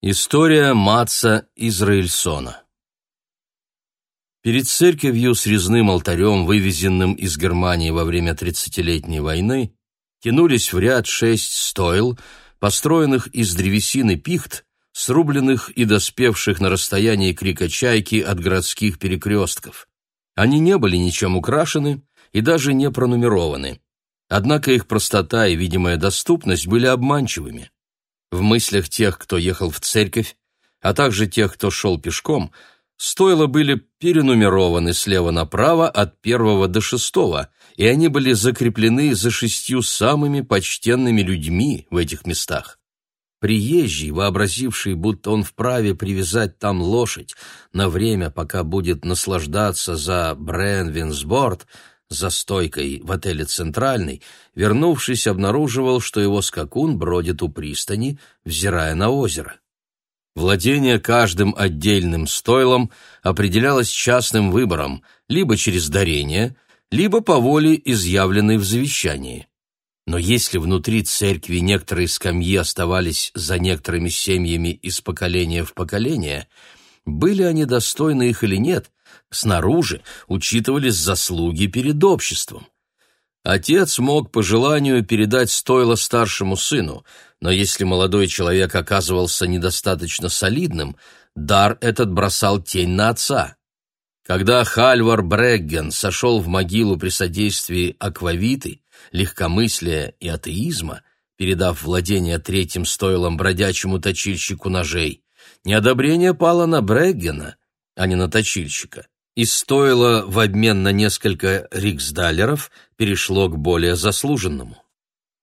История Матца Израильсона Перед церковью с резным алтарем, вывезенным из Германии во время Тридцатилетней войны, тянулись в ряд шесть стойл, построенных из древесины пихт, срубленных и доспевших на расстоянии крика чайки от городских перекрестков. Они не были ничем украшены и даже не пронумерованы. Однако их простота и видимая доступность были обманчивыми. В мыслях тех, кто ехал в церковь, а также тех, кто шел пешком, стойла были перенумерованы слева направо от первого до шестого, и они были закреплены за шестью самыми почтенными людьми в этих местах. Приезжий, вообразивший, будто он вправе привязать там лошадь на время, пока будет наслаждаться за Бренвинсборд, за стойкой в отеле «Центральный», вернувшись, обнаруживал, что его скакун бродит у пристани, взирая на озеро. Владение каждым отдельным стойлом определялось частным выбором, либо через дарение, либо по воле, изъявленной в завещании. Но если внутри церкви некоторые скамьи оставались за некоторыми семьями из поколения в поколение, были они достойны их или нет, снаружи учитывались заслуги перед обществом. Отец мог по желанию передать стойло старшему сыну, но если молодой человек оказывался недостаточно солидным, дар этот бросал тень на отца. Когда Хальвар Брегген сошел в могилу при содействии аквавиты, легкомыслия и атеизма, передав владение третьим стойлом бродячему точильщику ножей, неодобрение пало на Бреггена, а не на точильщика и стоило в обмен на несколько риксдалеров перешло к более заслуженному.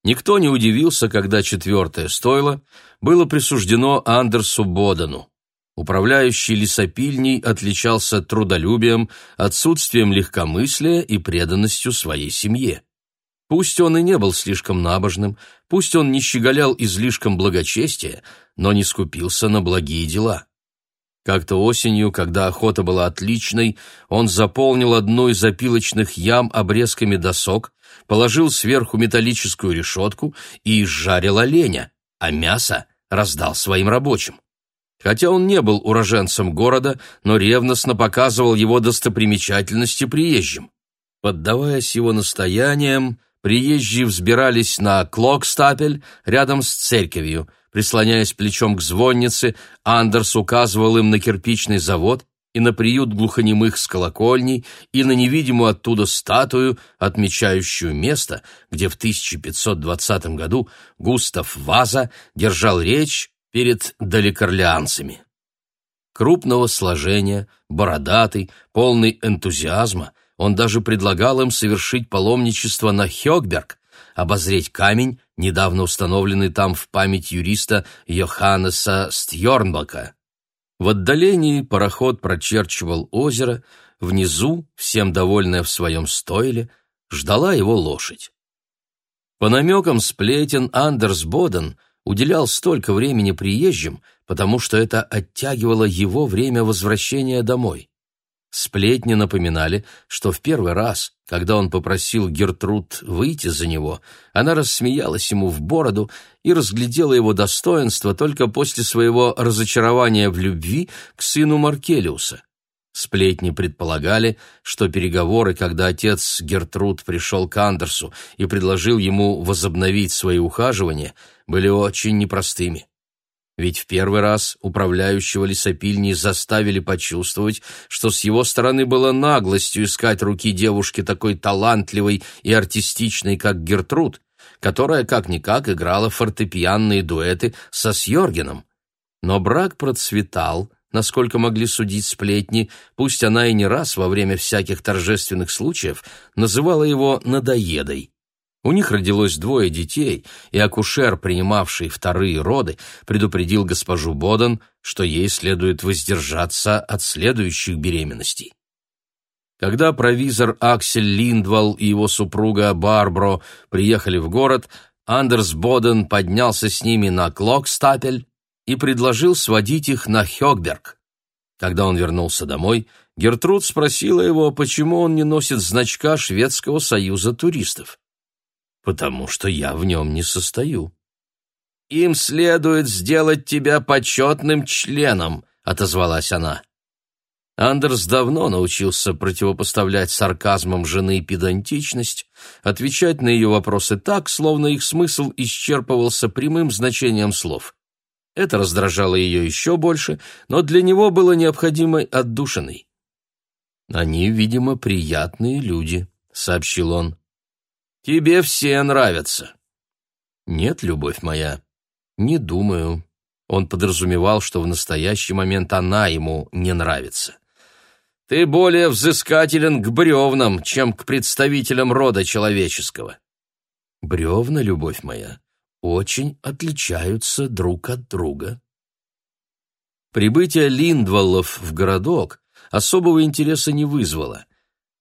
Никто не удивился, когда четвертое стойло было присуждено Андерсу Бодану. Управляющий лесопильней отличался трудолюбием, отсутствием легкомыслия и преданностью своей семье. Пусть он и не был слишком набожным, пусть он не щеголял излишком благочестия, но не скупился на благие дела. Как-то осенью, когда охота была отличной, он заполнил одну из опилочных ям обрезками досок, положил сверху металлическую решетку и изжарил оленя, а мясо раздал своим рабочим. Хотя он не был уроженцем города, но ревностно показывал его достопримечательности приезжим. Поддаваясь его настояниям, приезжие взбирались на Клокстапель рядом с церковью, Прислоняясь плечом к звоннице, Андерс указывал им на кирпичный завод и на приют глухонемых с колокольней, и на невидимую оттуда статую, отмечающую место, где в 1520 году Густав Ваза держал речь перед далекорлеанцами. Крупного сложения, бородатый, полный энтузиазма, он даже предлагал им совершить паломничество на Хёгберг, обозреть камень, недавно установленный там в память юриста Йоханнеса Стьорнбака. В отдалении пароход прочерчивал озеро, внизу, всем довольная в своем стойле, ждала его лошадь. По намекам сплетен Андерс Боден уделял столько времени приезжим, потому что это оттягивало его время возвращения домой. Сплетни напоминали, что в первый раз, когда он попросил Гертруд выйти за него, она рассмеялась ему в бороду и разглядела его достоинство только после своего разочарования в любви к сыну Маркелиуса. Сплетни предполагали, что переговоры, когда отец Гертруд пришел к Андерсу и предложил ему возобновить свои ухаживания, были очень непростыми. Ведь в первый раз управляющего лесопильни заставили почувствовать, что с его стороны было наглостью искать руки девушки такой талантливой и артистичной, как Гертруд, которая как-никак играла фортепианные дуэты со Сьоргеном. Но брак процветал, насколько могли судить сплетни, пусть она и не раз во время всяких торжественных случаев называла его «надоедой». У них родилось двое детей, и акушер, принимавший вторые роды, предупредил госпожу Бодан, что ей следует воздержаться от следующих беременностей. Когда провизор Аксель Линдвал и его супруга Барбро приехали в город, Андерс Боден поднялся с ними на Клокстапель и предложил сводить их на Хёгберг. Когда он вернулся домой, Гертруд спросила его, почему он не носит значка Шведского союза туристов потому что я в нем не состою. им следует сделать тебя почетным членом», — отозвалась она. Андерс давно научился противопоставлять сарказмом жены педантичность, отвечать на ее вопросы так, словно их смысл исчерпывался прямым значением слов. Это раздражало ее еще больше, но для него было необходимой отдушиной. «Они, видимо, приятные люди», — сообщил он. «Тебе все нравятся». «Нет, любовь моя, не думаю». Он подразумевал, что в настоящий момент она ему не нравится. Ты более взыскателен к бревнам, чем к представителям рода человеческого. Бревна, любовь моя, очень отличаются друг от друга. Прибытие Линдваллов в городок особого интереса не вызвало.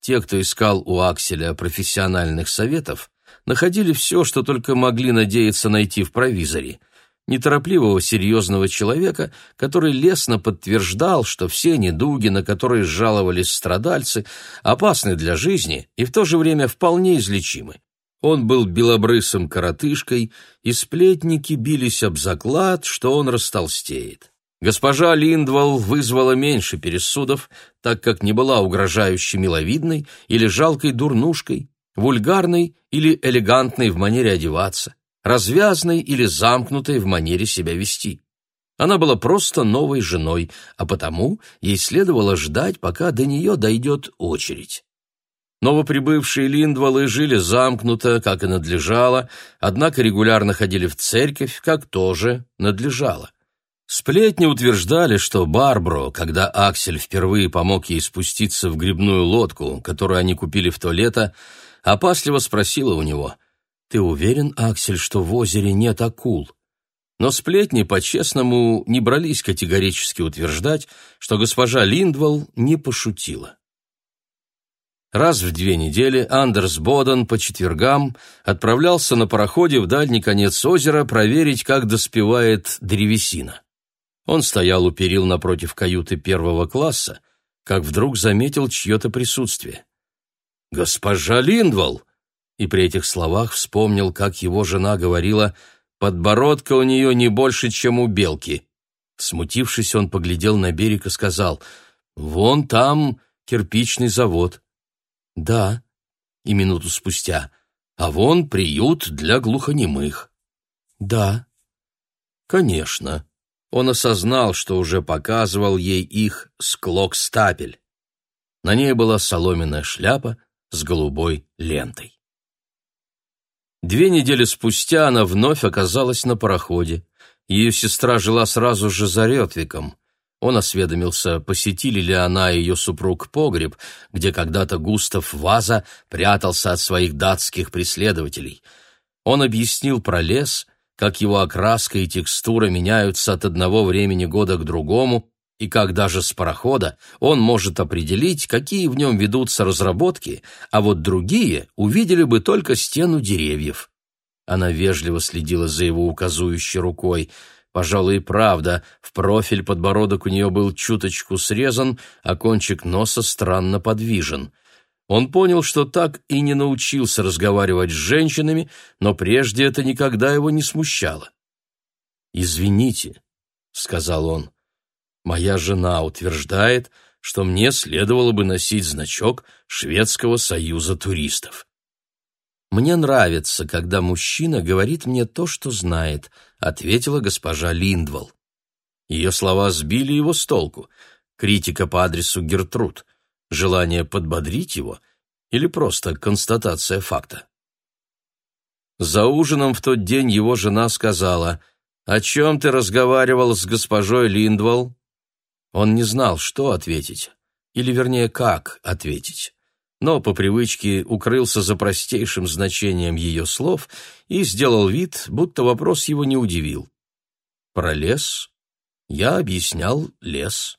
Те, кто искал у Акселя профессиональных советов, находили все, что только могли надеяться найти в провизоре — неторопливого серьезного человека, который лестно подтверждал, что все недуги, на которые жаловались страдальцы, опасны для жизни и в то же время вполне излечимы. Он был белобрысым коротышкой, и сплетники бились об заклад, что он растолстеет. Госпожа Линдвал вызвала меньше пересудов, так как не была угрожающе миловидной или жалкой дурнушкой, вульгарной или элегантной в манере одеваться развязной или замкнутой в манере себя вести. Она была просто новой женой, а потому ей следовало ждать, пока до нее дойдет очередь. Новоприбывшие Линдвалы жили замкнуто, как и надлежало, однако регулярно ходили в церковь, как тоже надлежало. Сплетни утверждали, что Барбро, когда Аксель впервые помог ей спуститься в грибную лодку, которую они купили в то лето, опасливо спросила у него, «Ты уверен, Аксель, что в озере нет акул?» Но сплетни, по-честному, не брались категорически утверждать, что госпожа Линдвал не пошутила. Раз в две недели Андерс Боден по четвергам отправлялся на пароходе в дальний конец озера проверить, как доспевает древесина. Он стоял у перил напротив каюты первого класса, как вдруг заметил чье-то присутствие. «Госпожа Линдвал!» и при этих словах вспомнил, как его жена говорила «подбородка у нее не больше, чем у белки». Смутившись, он поглядел на берег и сказал «Вон там кирпичный завод». «Да», и минуту спустя «А вон приют для глухонемых». «Да». «Конечно». Он осознал, что уже показывал ей их склок-стапель. На ней была соломенная шляпа с голубой лентой. Две недели спустя она вновь оказалась на пароходе. Ее сестра жила сразу же за Ретвиком. Он осведомился, посетили ли она ее супруг погреб, где когда-то Густав Ваза прятался от своих датских преследователей. Он объяснил про лес, как его окраска и текстура меняются от одного времени года к другому, и как даже с парохода он может определить, какие в нем ведутся разработки, а вот другие увидели бы только стену деревьев. Она вежливо следила за его указующей рукой. Пожалуй, правда, в профиль подбородок у нее был чуточку срезан, а кончик носа странно подвижен. Он понял, что так и не научился разговаривать с женщинами, но прежде это никогда его не смущало. «Извините», — сказал он, — Моя жена утверждает, что мне следовало бы носить значок Шведского союза туристов. Мне нравится, когда мужчина говорит мне то, что знает, ответила госпожа Линдвал. Ее слова сбили его с толку. Критика по адресу Гертруд, желание подбодрить его или просто констатация факта. За ужином в тот день его жена сказала: "О чем ты разговаривал с госпожой Линдвал?" Он не знал, что ответить, или, вернее, как ответить, но по привычке укрылся за простейшим значением ее слов и сделал вид, будто вопрос его не удивил. Про лес я объяснял лес.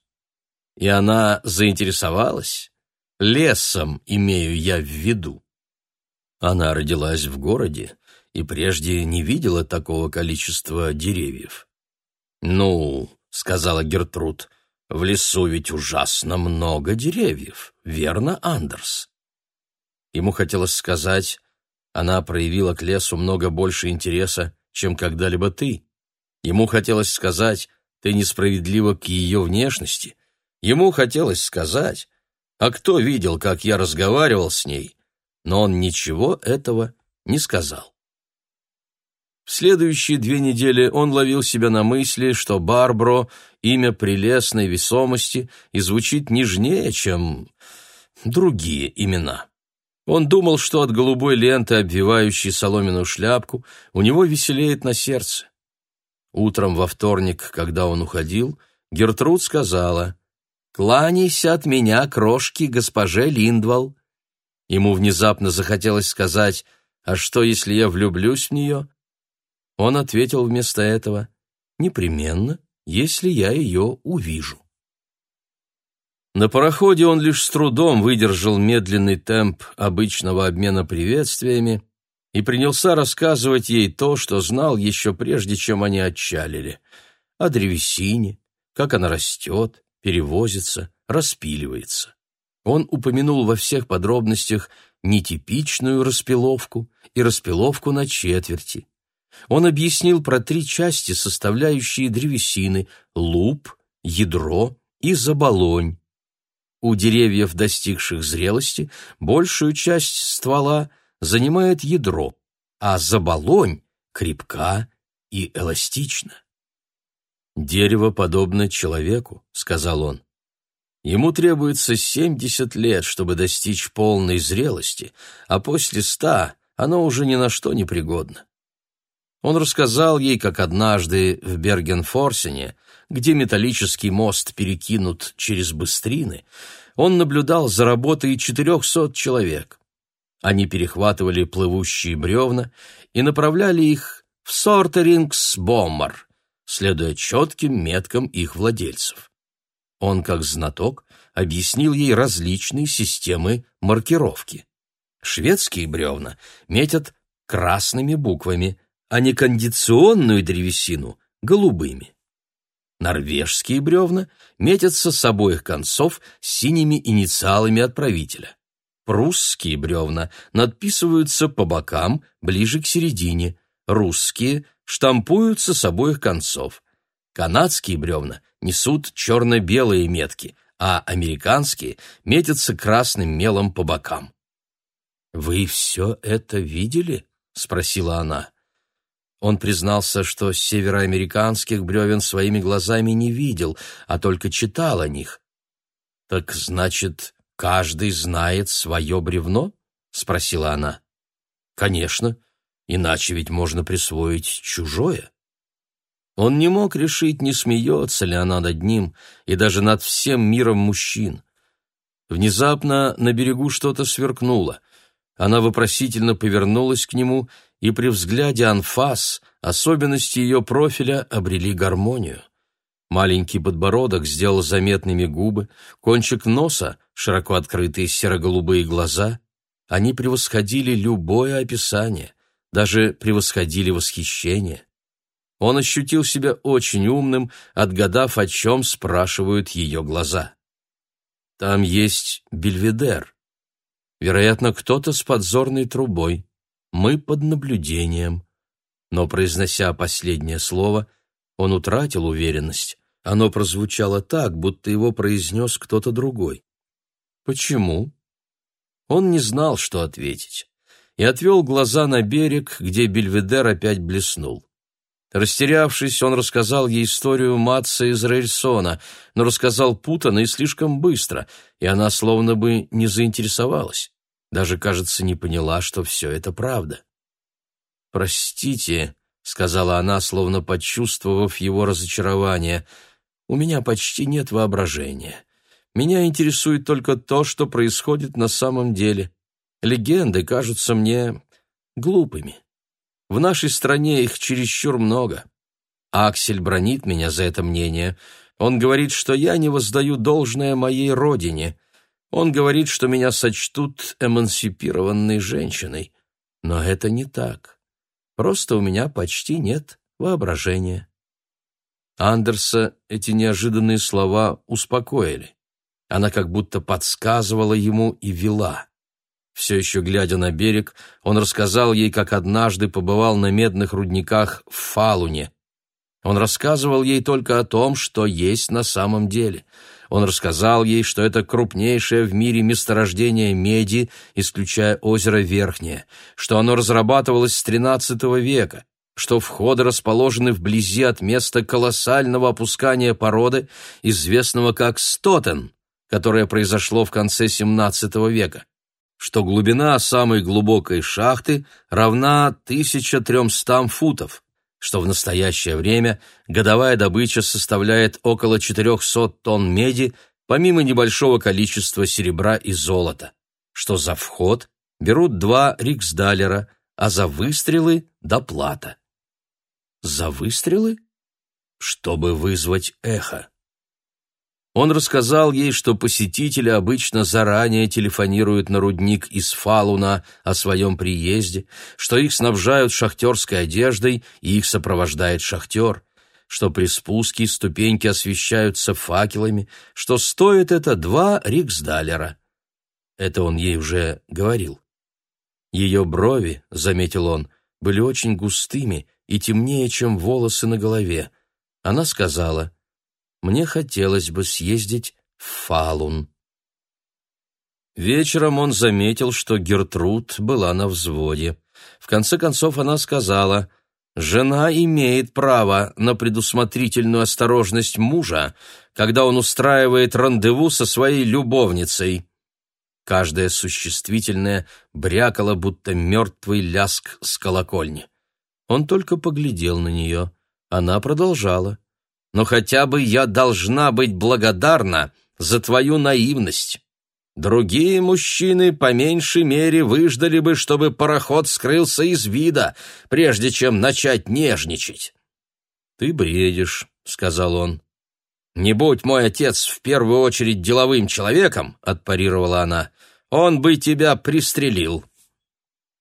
И она заинтересовалась. Лесом имею я в виду. Она родилась в городе и прежде не видела такого количества деревьев. «Ну», — сказала Гертруд, в лесу ведь ужасно много деревьев, верно, Андерс? Ему хотелось сказать, она проявила к лесу много больше интереса, чем когда-либо ты, Ему хотелось сказать «ты несправедлива к ее внешности». Ему хотелось сказать «а кто видел, как я разговаривал с ней?» Но он ничего этого не сказал. В следующие две недели он ловил себя на мысли, что Барбро — имя прелестной весомости и звучит нежнее, чем другие имена. Он думал, что от голубой ленты, обвивающей соломенную шляпку, у него веселеет на сердце. Утром во вторник, когда он уходил, Гертруд сказала «Кланяйся от меня, крошки, госпоже Линдвал». Ему внезапно захотелось сказать «А что, если я влюблюсь в нее?» Он ответил вместо этого «Непременно, если я ее увижу». На пароходе он лишь с трудом выдержал медленный темп обычного обмена приветствиями и принялся рассказывать ей то, что знал еще прежде, чем они отчалили. О древесине, как она растет, перевозится, распиливается. Он упомянул во всех подробностях нетипичную распиловку и распиловку на четверти, он объяснил про три части, составляющие древесины – луп, ядро и заболонь. У деревьев, достигших зрелости, большую часть ствола занимает ядро, а заболонь крепка и эластична. «Дерево подобно человеку», — сказал он. Ему требуется семьдесят лет, чтобы достичь полной зрелости, а после ста оно уже ни на что не пригодно. Он рассказал ей, как однажды в Бергенфорсене, где металлический мост перекинут через быстрины, он наблюдал за работой четырехсот человек. Они перехватывали плывущие бревна и направляли их в Сортерингс-Боммар, следуя четким меткам их владельцев. Он, как знаток, объяснил ей различные системы маркировки. Шведские бревна метят красными буквами – а не кондиционную древесину голубыми. Норвежские бревна метятся с обоих концов синими инициалами отправителя. Прусские бревна надписываются по бокам, ближе к середине. Русские штампуются с обоих концов. Канадские бревна несут черно-белые метки, а американские метятся красным мелом по бокам. «Вы все это видели?» — спросила она. Он признался, что североамериканских бревен своими глазами не видел, а только читал о них. «Так, значит, каждый знает свое бревно?» — спросила она. «Конечно, иначе ведь можно присвоить чужое». Он не мог решить, не смеется ли она над ним и даже над всем миром мужчин. Внезапно на берегу что-то сверкнуло. Она вопросительно повернулась к нему и при взгляде анфас особенности ее профиля обрели гармонию. Маленький подбородок сделал заметными губы, кончик носа, широко открытые серо-голубые глаза. Они превосходили любое описание, даже превосходили восхищение. Он ощутил себя очень умным, отгадав, о чем спрашивают ее глаза. Там есть бельведер. Вероятно, кто-то с подзорной трубой. Мы под наблюдением. Но, произнося последнее слово, он утратил уверенность. Оно прозвучало так, будто его произнес кто-то другой. Почему? Он не знал, что ответить, и отвел глаза на берег, где Бельведер опять блеснул. Растерявшись, он рассказал ей историю Матца Израильсона, но рассказал путанно и слишком быстро, и она словно бы не заинтересовалась. Даже, кажется, не поняла, что все это правда. «Простите», — сказала она, словно почувствовав его разочарование, — «у меня почти нет воображения. Меня интересует только то, что происходит на самом деле. Легенды кажутся мне глупыми. В нашей стране их чересчур много. Аксель бронит меня за это мнение. Он говорит, что я не воздаю должное моей родине. Он говорит, что меня сочтут эмансипированной женщиной. Но это не так. Просто у меня почти нет воображения. Андерса эти неожиданные слова успокоили. Она как будто подсказывала ему и вела. Все еще глядя на берег, он рассказал ей, как однажды побывал на медных рудниках в Фалуне. Он рассказывал ей только о том, что есть на самом деле. Он рассказал ей, что это крупнейшее в мире месторождение меди, исключая озеро Верхнее, что оно разрабатывалось с XIII века, что входы расположены вблизи от места колоссального опускания породы, известного как Стотен, которое произошло в конце XVII века, что глубина самой глубокой шахты равна 1300 футов, что в настоящее время годовая добыча составляет около 400 тонн меди, помимо небольшого количества серебра и золота, что за вход берут два риксдалера, а за выстрелы – доплата. За выстрелы? Чтобы вызвать эхо. Он рассказал ей, что посетители обычно заранее телефонируют на рудник из Фалуна о своем приезде, что их снабжают шахтерской одеждой и их сопровождает шахтер, что при спуске ступеньки освещаются факелами, что стоит это два риксдалера. Это он ей уже говорил. Ее брови, заметил он, были очень густыми и темнее, чем волосы на голове. Она сказала — мне хотелось бы съездить в Фалун. Вечером он заметил, что Гертруд была на взводе. В конце концов она сказала, «Жена имеет право на предусмотрительную осторожность мужа, когда он устраивает рандеву со своей любовницей». Каждое существительное брякало, будто мертвый ляск с колокольни. Он только поглядел на нее. Она продолжала но хотя бы я должна быть благодарна за твою наивность. Другие мужчины по меньшей мере выждали бы, чтобы пароход скрылся из вида, прежде чем начать нежничать. «Ты бредишь», — сказал он. «Не будь мой отец в первую очередь деловым человеком», — отпарировала она, — «он бы тебя пристрелил».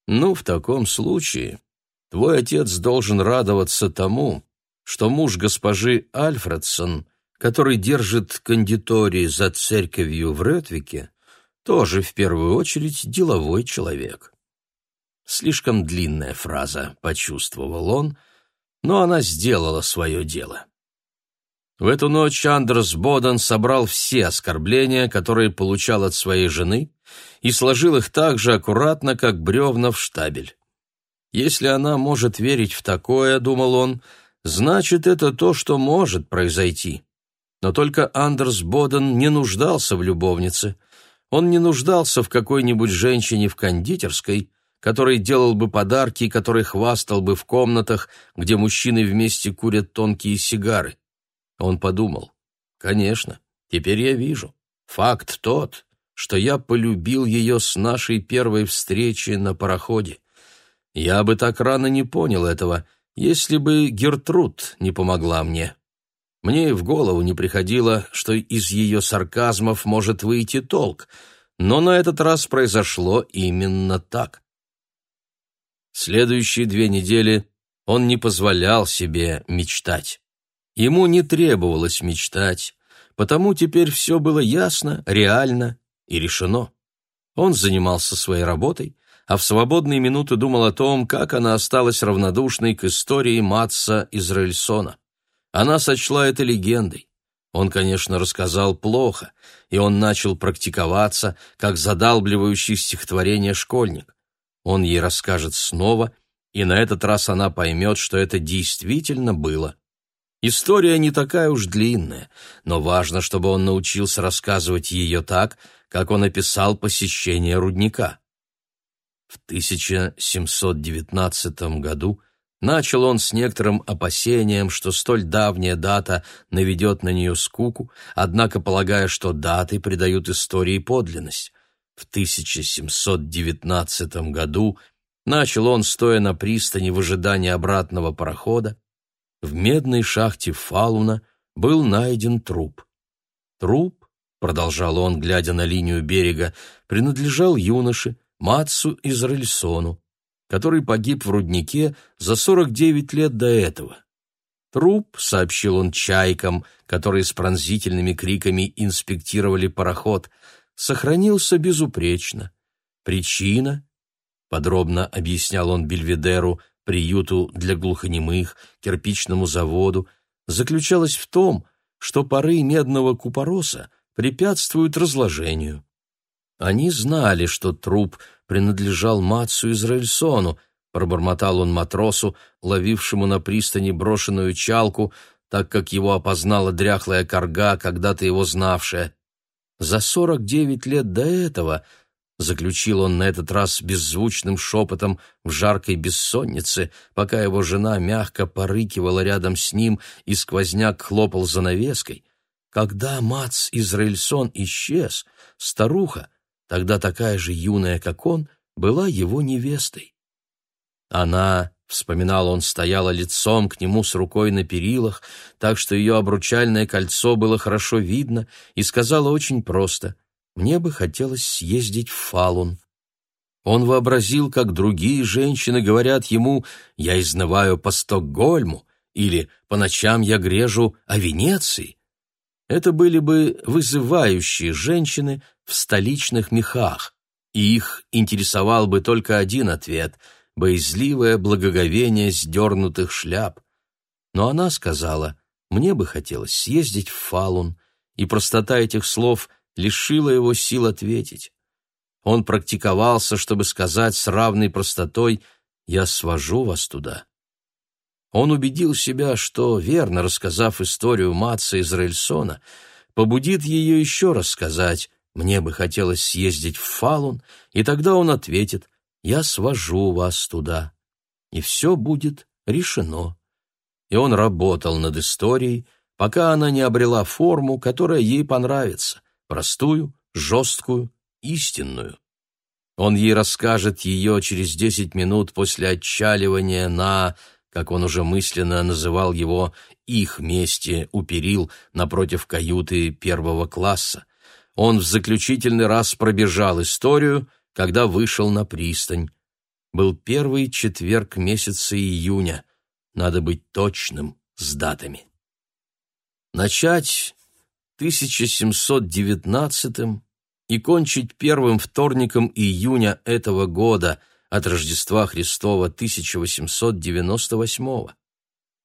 «Ну, в таком случае твой отец должен радоваться тому, что муж госпожи Альфредсон, который держит кондитории за церковью в Ретвике, тоже в первую очередь деловой человек. Слишком длинная фраза, почувствовал он, но она сделала свое дело. В эту ночь Андрес Боден собрал все оскорбления, которые получал от своей жены, и сложил их так же аккуратно, как бревна в штабель. Если она может верить в такое, думал он, — Значит, это то, что может произойти. Но только Андерс Боден не нуждался в любовнице. Он не нуждался в какой-нибудь женщине в кондитерской, который делал бы подарки, который хвастал бы в комнатах, где мужчины вместе курят тонкие сигары. Он подумал, конечно, теперь я вижу. Факт тот, что я полюбил ее с нашей первой встречи на пароходе. Я бы так рано не понял этого, если бы Гертруд не помогла мне. Мне и в голову не приходило, что из ее сарказмов может выйти толк, но на этот раз произошло именно так. Следующие две недели он не позволял себе мечтать. Ему не требовалось мечтать, потому теперь все было ясно, реально и решено. Он занимался своей работой, а в свободные минуты думал о том, как она осталась равнодушной к истории Матса Израильсона. Она сочла это легендой. Он, конечно, рассказал плохо, и он начал практиковаться, как задалбливающий стихотворение школьник. Он ей расскажет снова, и на этот раз она поймет, что это действительно было. История не такая уж длинная, но важно, чтобы он научился рассказывать ее так, как он описал посещение рудника. В 1719 году начал он с некоторым опасением, что столь давняя дата наведет на нее скуку, однако полагая, что даты придают истории подлинность. В 1719 году начал он, стоя на пристани в ожидании обратного парохода, в медной шахте Фалуна был найден труп. Труп, продолжал он, глядя на линию берега, принадлежал юноше, Мацу Израильсону, который погиб в руднике за 49 лет до этого. Труп, сообщил он чайкам, которые с пронзительными криками инспектировали пароход, сохранился безупречно. Причина, подробно объяснял он Бельведеру, приюту для глухонемых, кирпичному заводу, заключалась в том, что пары медного купороса препятствуют разложению. Они знали, что труп принадлежал Мацу Израильсону, пробормотал он матросу, ловившему на пристани брошенную чалку, так как его опознала дряхлая корга, когда-то его знавшая. За сорок девять лет до этого, заключил он на этот раз беззвучным шепотом в жаркой бессоннице, пока его жена мягко порыкивала рядом с ним и сквозняк хлопал занавеской, когда Мац Израильсон исчез, старуха, тогда такая же юная, как он, была его невестой. Она, вспоминал он, стояла лицом к нему с рукой на перилах, так что ее обручальное кольцо было хорошо видно, и сказала очень просто «Мне бы хотелось съездить в Фалун». Он вообразил, как другие женщины говорят ему «Я изнываю по Стокгольму» или «По ночам я грежу о Венеции». Это были бы вызывающие женщины в столичных мехах, и их интересовал бы только один ответ — боязливое благоговение сдернутых шляп. Но она сказала, мне бы хотелось съездить в Фалун, и простота этих слов лишила его сил ответить. Он практиковался, чтобы сказать с равной простотой «Я свожу вас туда». Он убедил себя, что, верно рассказав историю Матца Израильсона, побудит ее еще раз сказать «Мне бы хотелось съездить в Фалун», и тогда он ответит я свожу вас туда, и все будет решено. И он работал над историей, пока она не обрела форму, которая ей понравится, простую, жесткую, истинную. Он ей расскажет ее через десять минут после отчаливания на, как он уже мысленно называл его, их месте у перил напротив каюты первого класса. Он в заключительный раз пробежал историю — когда вышел на пристань. Был первый четверг месяца июня. Надо быть точным с датами. Начать 1719 и кончить первым вторником июня этого года от Рождества Христова 1898.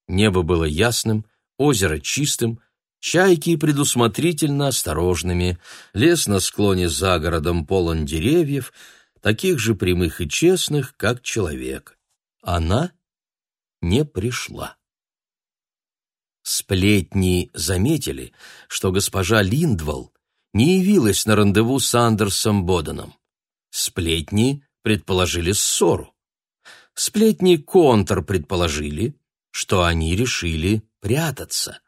Небо было ясным, озеро чистым, Чайки предусмотрительно осторожными, лес на склоне за городом полон деревьев, таких же прямых и честных, как человек. Она не пришла. Сплетни заметили, что госпожа Линдвал не явилась на рандеву с Андерсом Боденом. Сплетни предположили ссору. Сплетни контр предположили, что они решили прятаться.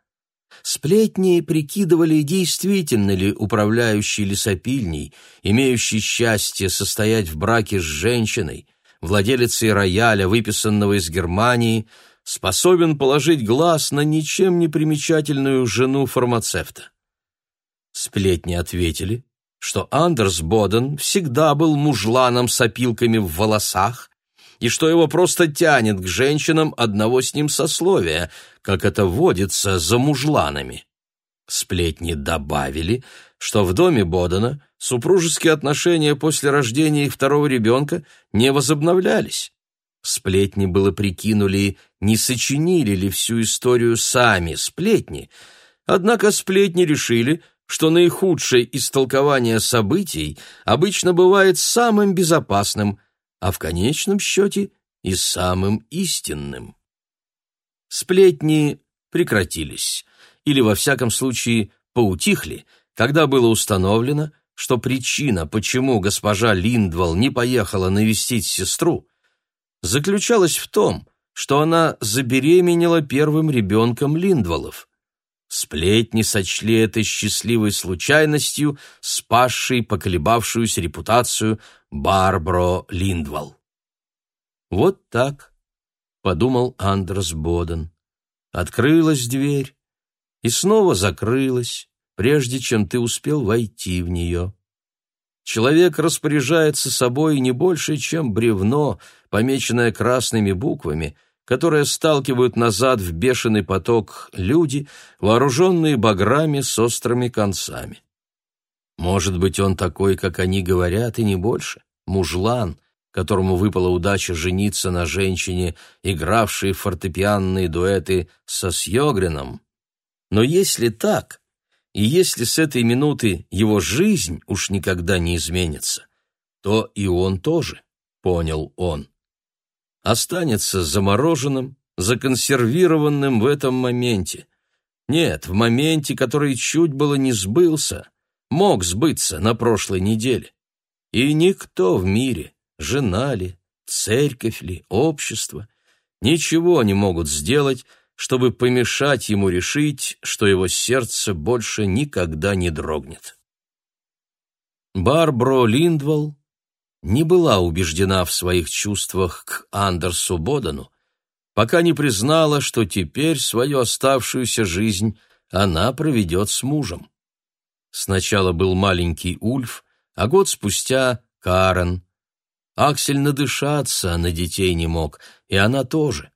Сплетни прикидывали, действительно ли управляющий лесопильней, имеющий счастье состоять в браке с женщиной, владелицей рояля, выписанного из Германии, способен положить глаз на ничем не примечательную жену фармацевта. Сплетни ответили, что Андерс Боден всегда был мужланом с опилками в волосах, и что его просто тянет к женщинам одного с ним сословия, как это водится за мужланами. Сплетни добавили, что в доме Бодена супружеские отношения после рождения их второго ребенка не возобновлялись. Сплетни было прикинули, не сочинили ли всю историю сами сплетни, однако сплетни решили, что наихудшее истолкование событий обычно бывает самым безопасным – а в конечном счете и самым истинным. Сплетни прекратились, или, во всяком случае, поутихли, когда было установлено, что причина, почему госпожа Линдвал не поехала навестить сестру, заключалась в том, что она забеременела первым ребенком Линдвалов. Сплетни сочли это счастливой случайностью, спасшей поколебавшуюся репутацию Барбро Линдвал. «Вот так», — подумал Андрес Боден. Открылась дверь и снова закрылась, прежде чем ты успел войти в нее. Человек распоряжается собой не больше, чем бревно, помеченное красными буквами — которые сталкивают назад в бешеный поток люди, вооруженные баграми с острыми концами. Может быть, он такой, как они говорят, и не больше, мужлан, которому выпала удача жениться на женщине, игравшей фортепианные дуэты со Сьогреном. Но если так, и если с этой минуты его жизнь уж никогда не изменится, то и он тоже, понял он. Останется замороженным, законсервированным в этом моменте. Нет, в моменте, который чуть было не сбылся, мог сбыться на прошлой неделе. И никто в мире, жена ли, церковь ли, общество, ничего не могут сделать, чтобы помешать ему решить, что его сердце больше никогда не дрогнет. Барбро Линдвал не была убеждена в своих чувствах к Андерсу Бодану, пока не признала, что теперь свою оставшуюся жизнь она проведет с мужем. Сначала был маленький Ульф, а год спустя — Карен. Аксель надышаться на детей не мог, и она тоже.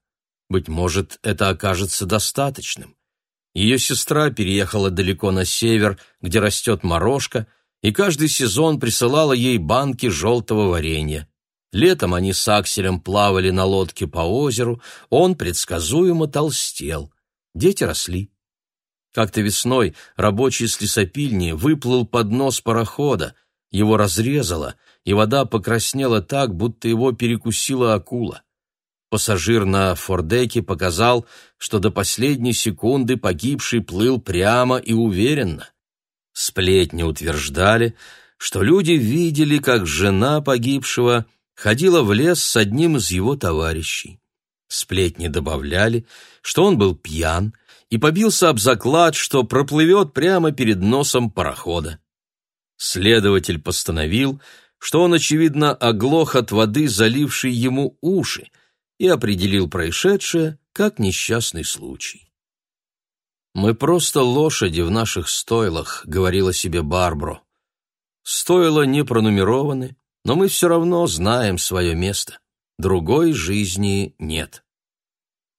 Быть может, это окажется достаточным. Ее сестра переехала далеко на север, где растет морожка, и каждый сезон присылала ей банки желтого варенья. Летом они с Акселем плавали на лодке по озеру, он предсказуемо толстел. Дети росли. Как-то весной рабочий с лесопильни выплыл под нос парохода, его разрезало, и вода покраснела так, будто его перекусила акула. Пассажир на фордеке показал, что до последней секунды погибший плыл прямо и уверенно. Сплетни утверждали, что люди видели, как жена погибшего ходила в лес с одним из его товарищей. Сплетни добавляли, что он был пьян и побился об заклад, что проплывет прямо перед носом парохода. Следователь постановил, что он, очевидно, оглох от воды, залившей ему уши, и определил происшедшее как несчастный случай. «Мы просто лошади в наших стойлах», — говорила себе Барбро. «Стойла не пронумерованы, но мы все равно знаем свое место. Другой жизни нет.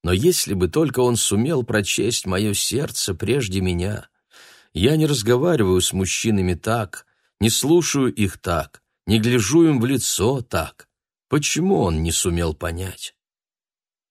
Но если бы только он сумел прочесть мое сердце прежде меня, я не разговариваю с мужчинами так, не слушаю их так, не гляжу им в лицо так. Почему он не сумел понять?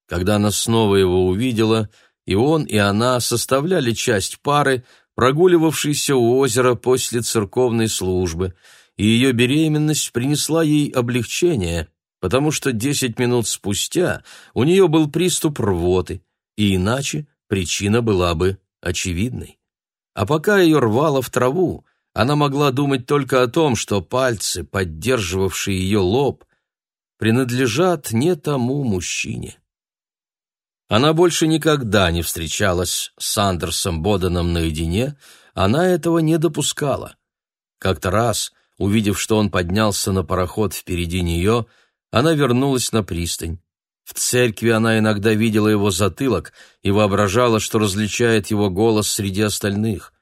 Когда она снова его увидела, и он, и она составляли часть пары, прогуливавшейся у озера после церковной службы, и ее беременность принесла ей облегчение, потому что десять минут спустя у нее был приступ рвоты, и иначе причина была бы очевидной. А пока ее рвало в траву, она могла думать только о том, что пальцы, поддерживавшие ее лоб, принадлежат не тому мужчине. Она больше никогда не встречалась с Андерсом Боданом наедине, она этого не допускала. Как-то раз, увидев, что он поднялся на пароход впереди нее, она вернулась на пристань. В церкви она иногда видела его затылок и воображала, что различает его голос среди остальных.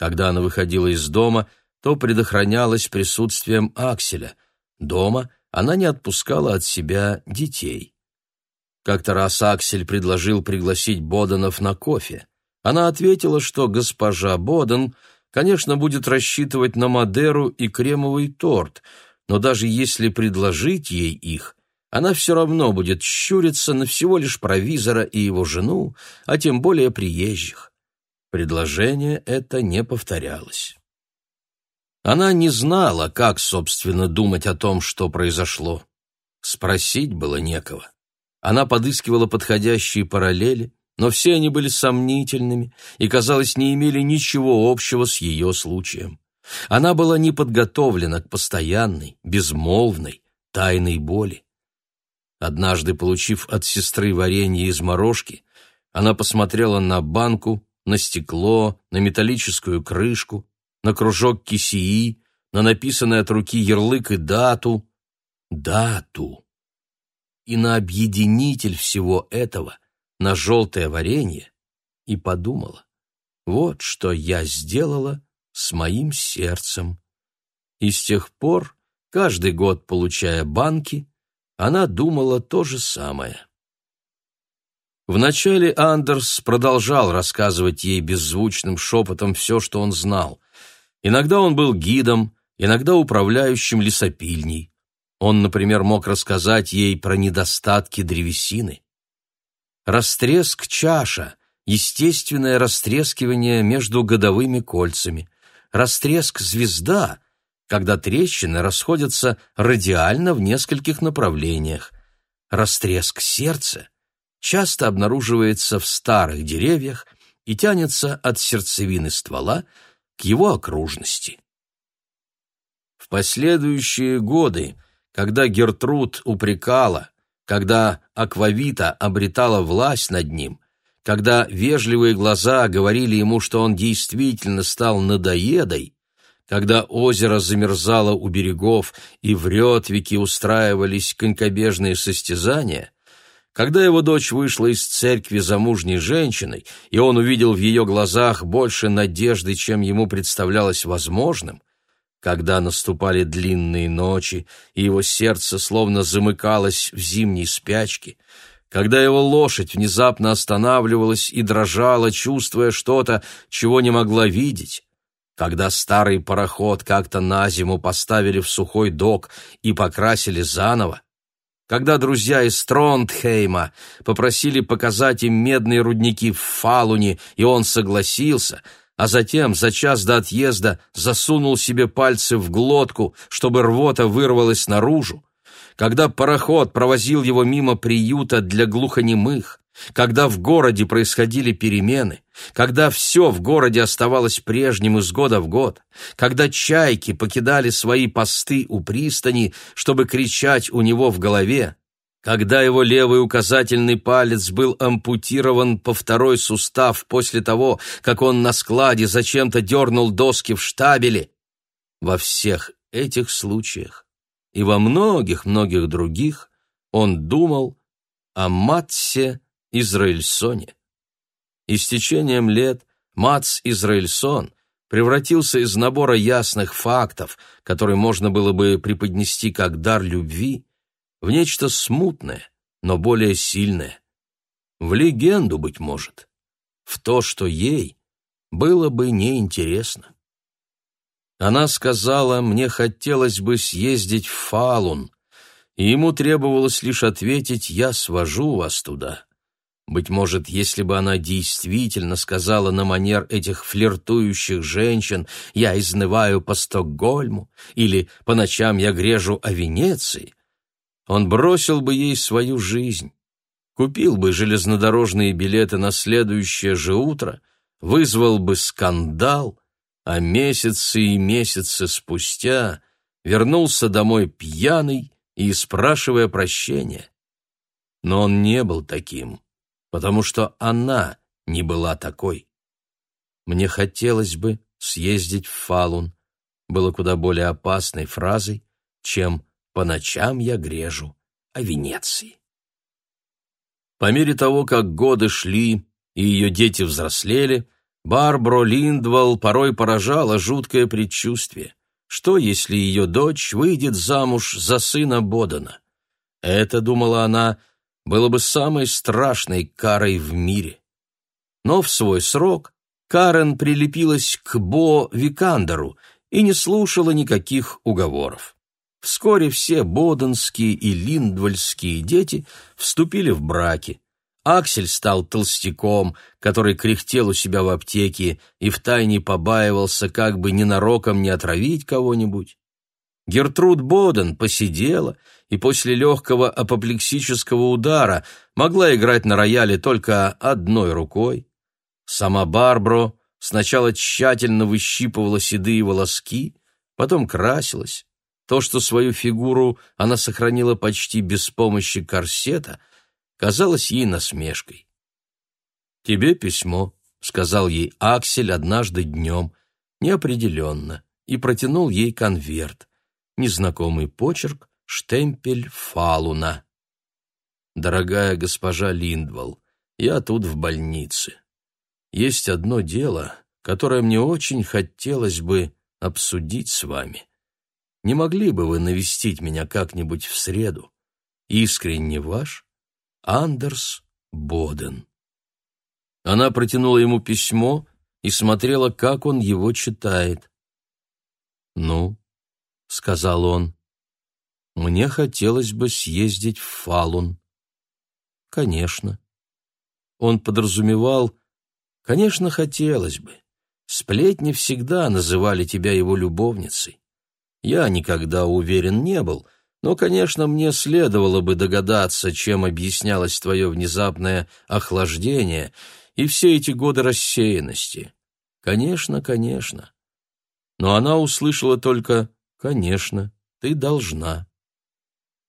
Когда она выходила из дома, то предохранялась присутствием Акселя. Дома она не отпускала от себя детей. Как-то раз Аксель предложил пригласить Боданов на кофе. Она ответила, что госпожа Бодан, конечно, будет рассчитывать на Мадеру и кремовый торт, но даже если предложить ей их, она все равно будет щуриться на всего лишь провизора и его жену, а тем более приезжих. Предложение это не повторялось. Она не знала, как, собственно, думать о том, что произошло. Спросить было некого. Она подыскивала подходящие параллели, но все они были сомнительными и, казалось, не имели ничего общего с ее случаем. Она была не подготовлена к постоянной, безмолвной, тайной боли. Однажды, получив от сестры варенье из морожки, она посмотрела на банку, на стекло, на металлическую крышку, на кружок кисии, на написанный от руки ярлык и дату. Дату и на объединитель всего этого, на желтое варенье, и подумала, вот что я сделала с моим сердцем. И с тех пор, каждый год получая банки, она думала то же самое. Вначале Андерс продолжал рассказывать ей беззвучным шепотом все, что он знал. Иногда он был гидом, иногда управляющим лесопильней. Он, например, мог рассказать ей про недостатки древесины. Растреск чаша — естественное растрескивание между годовыми кольцами. Растреск звезда — когда трещины расходятся радиально в нескольких направлениях. Растреск сердца часто обнаруживается в старых деревьях и тянется от сердцевины ствола к его окружности. В последующие годы, когда Гертруд упрекала, когда Аквавита обретала власть над ним, когда вежливые глаза говорили ему, что он действительно стал надоедой, когда озеро замерзало у берегов и в Ретвике устраивались конькобежные состязания, когда его дочь вышла из церкви замужней женщиной, и он увидел в ее глазах больше надежды, чем ему представлялось возможным, когда наступали длинные ночи, и его сердце словно замыкалось в зимней спячке, когда его лошадь внезапно останавливалась и дрожала, чувствуя что-то, чего не могла видеть, когда старый пароход как-то на зиму поставили в сухой док и покрасили заново, когда друзья из Тронтхейма попросили показать им медные рудники в Фалуне, и он согласился, а затем за час до отъезда засунул себе пальцы в глотку, чтобы рвота вырвалась наружу, когда пароход провозил его мимо приюта для глухонемых, когда в городе происходили перемены, когда все в городе оставалось прежним из года в год, когда чайки покидали свои посты у пристани, чтобы кричать у него в голове, когда его левый указательный палец был ампутирован по второй сустав после того, как он на складе зачем-то дернул доски в штабеле, во всех этих случаях и во многих-многих других он думал о Матсе Израильсоне. И с течением лет Мац Израильсон превратился из набора ясных фактов, которые можно было бы преподнести как дар любви, в нечто смутное, но более сильное. В легенду, быть может, в то, что ей было бы неинтересно. Она сказала, мне хотелось бы съездить в Фалун, и ему требовалось лишь ответить, я свожу вас туда. Быть может, если бы она действительно сказала на манер этих флиртующих женщин «я изнываю по Стокгольму» или «по ночам я грежу о Венеции», он бросил бы ей свою жизнь, купил бы железнодорожные билеты на следующее же утро, вызвал бы скандал, а месяцы и месяцы спустя вернулся домой пьяный и спрашивая прощения. Но он не был таким потому что она не была такой. Мне хотелось бы съездить в Фалун, было куда более опасной фразой, чем «по ночам я грежу о Венеции». По мере того, как годы шли и ее дети взрослели, Барбро Линдвал порой поражала жуткое предчувствие. Что, если ее дочь выйдет замуж за сына Бодена? Это, думала она, было бы самой страшной карой в мире. Но в свой срок Карен прилепилась к Бо Викандеру и не слушала никаких уговоров. Вскоре все боденские и линдвальские дети вступили в браки. Аксель стал толстяком, который кряхтел у себя в аптеке и втайне побаивался, как бы ненароком не отравить кого-нибудь. Гертруд Боден посидела и после легкого апоплексического удара могла играть на рояле только одной рукой. Сама Барбро сначала тщательно выщипывала седые волоски, потом красилась. То, что свою фигуру она сохранила почти без помощи корсета, казалось ей насмешкой. «Тебе письмо», — сказал ей Аксель однажды днем, неопределенно, и протянул ей конверт. Незнакомый почерк, штемпель Фалуна. Дорогая госпожа Линдвал, я тут в больнице. Есть одно дело, которое мне очень хотелось бы обсудить с вами. Не могли бы вы навестить меня как-нибудь в среду? Искренне ваш Андерс Боден. Она протянула ему письмо и смотрела, как он его читает. «Ну», — сказал он, Мне хотелось бы съездить в Фалун. Конечно. Он подразумевал, конечно, хотелось бы. Сплетни всегда называли тебя его любовницей. Я никогда уверен не был, но, конечно, мне следовало бы догадаться, чем объяснялось твое внезапное охлаждение и все эти годы рассеянности. Конечно, конечно. Но она услышала только «Конечно, ты должна».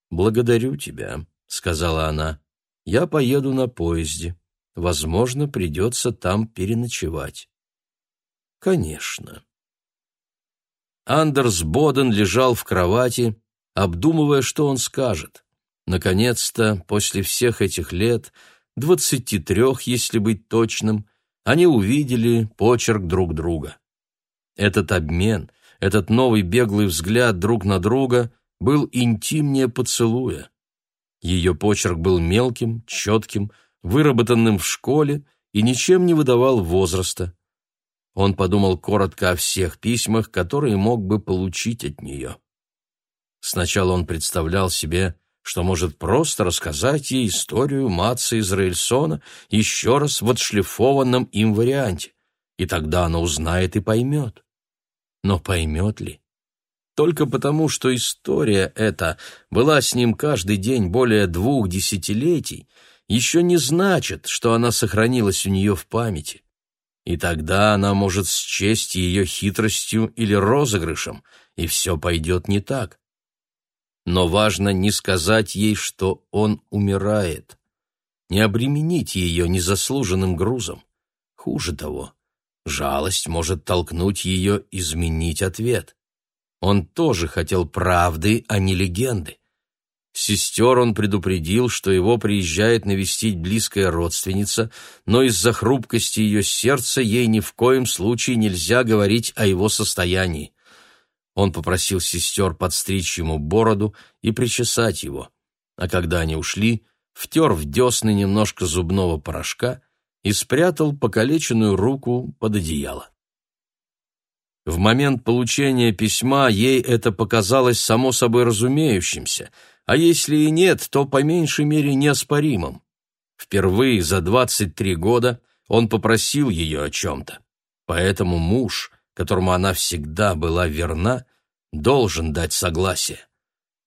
«Благодарю тебя», — сказала она. «Я поеду на поезде. Возможно, придется там переночевать». «Конечно». Андерс Боден лежал в кровати, обдумывая, что он скажет. Наконец-то, после всех этих лет, двадцати трех, если быть точным, они увидели почерк друг друга. Этот обмен, этот новый беглый взгляд друг на друга был интимнее поцелуя. Ее почерк был мелким, четким, выработанным в школе и ничем не выдавал возраста. Он подумал коротко о всех письмах, которые мог бы получить от нее. Сначала он представлял себе, что может просто рассказать ей историю Матца Израильсона еще раз в отшлифованном им варианте, и тогда она узнает и поймет. Но поймет ли? Только потому, что история эта была с ним каждый день более двух десятилетий, еще не значит, что она сохранилась у нее в памяти. И тогда она может счесть ее хитростью или розыгрышем, и все пойдет не так. Но важно не сказать ей, что он умирает, не обременить ее незаслуженным грузом. Хуже того, жалость может толкнуть ее изменить ответ. Он тоже хотел правды, а не легенды. Сестер он предупредил, что его приезжает навестить близкая родственница, но из-за хрупкости ее сердца ей ни в коем случае нельзя говорить о его состоянии. Он попросил сестер подстричь ему бороду и причесать его, а когда они ушли, втер в десны немножко зубного порошка и спрятал покалеченную руку под одеяло. В момент получения письма ей это показалось само собой разумеющимся, а если и нет, то по меньшей мере неоспоримым. Впервые за 23 года он попросил ее о чем-то. Поэтому муж, которому она всегда была верна, должен дать согласие.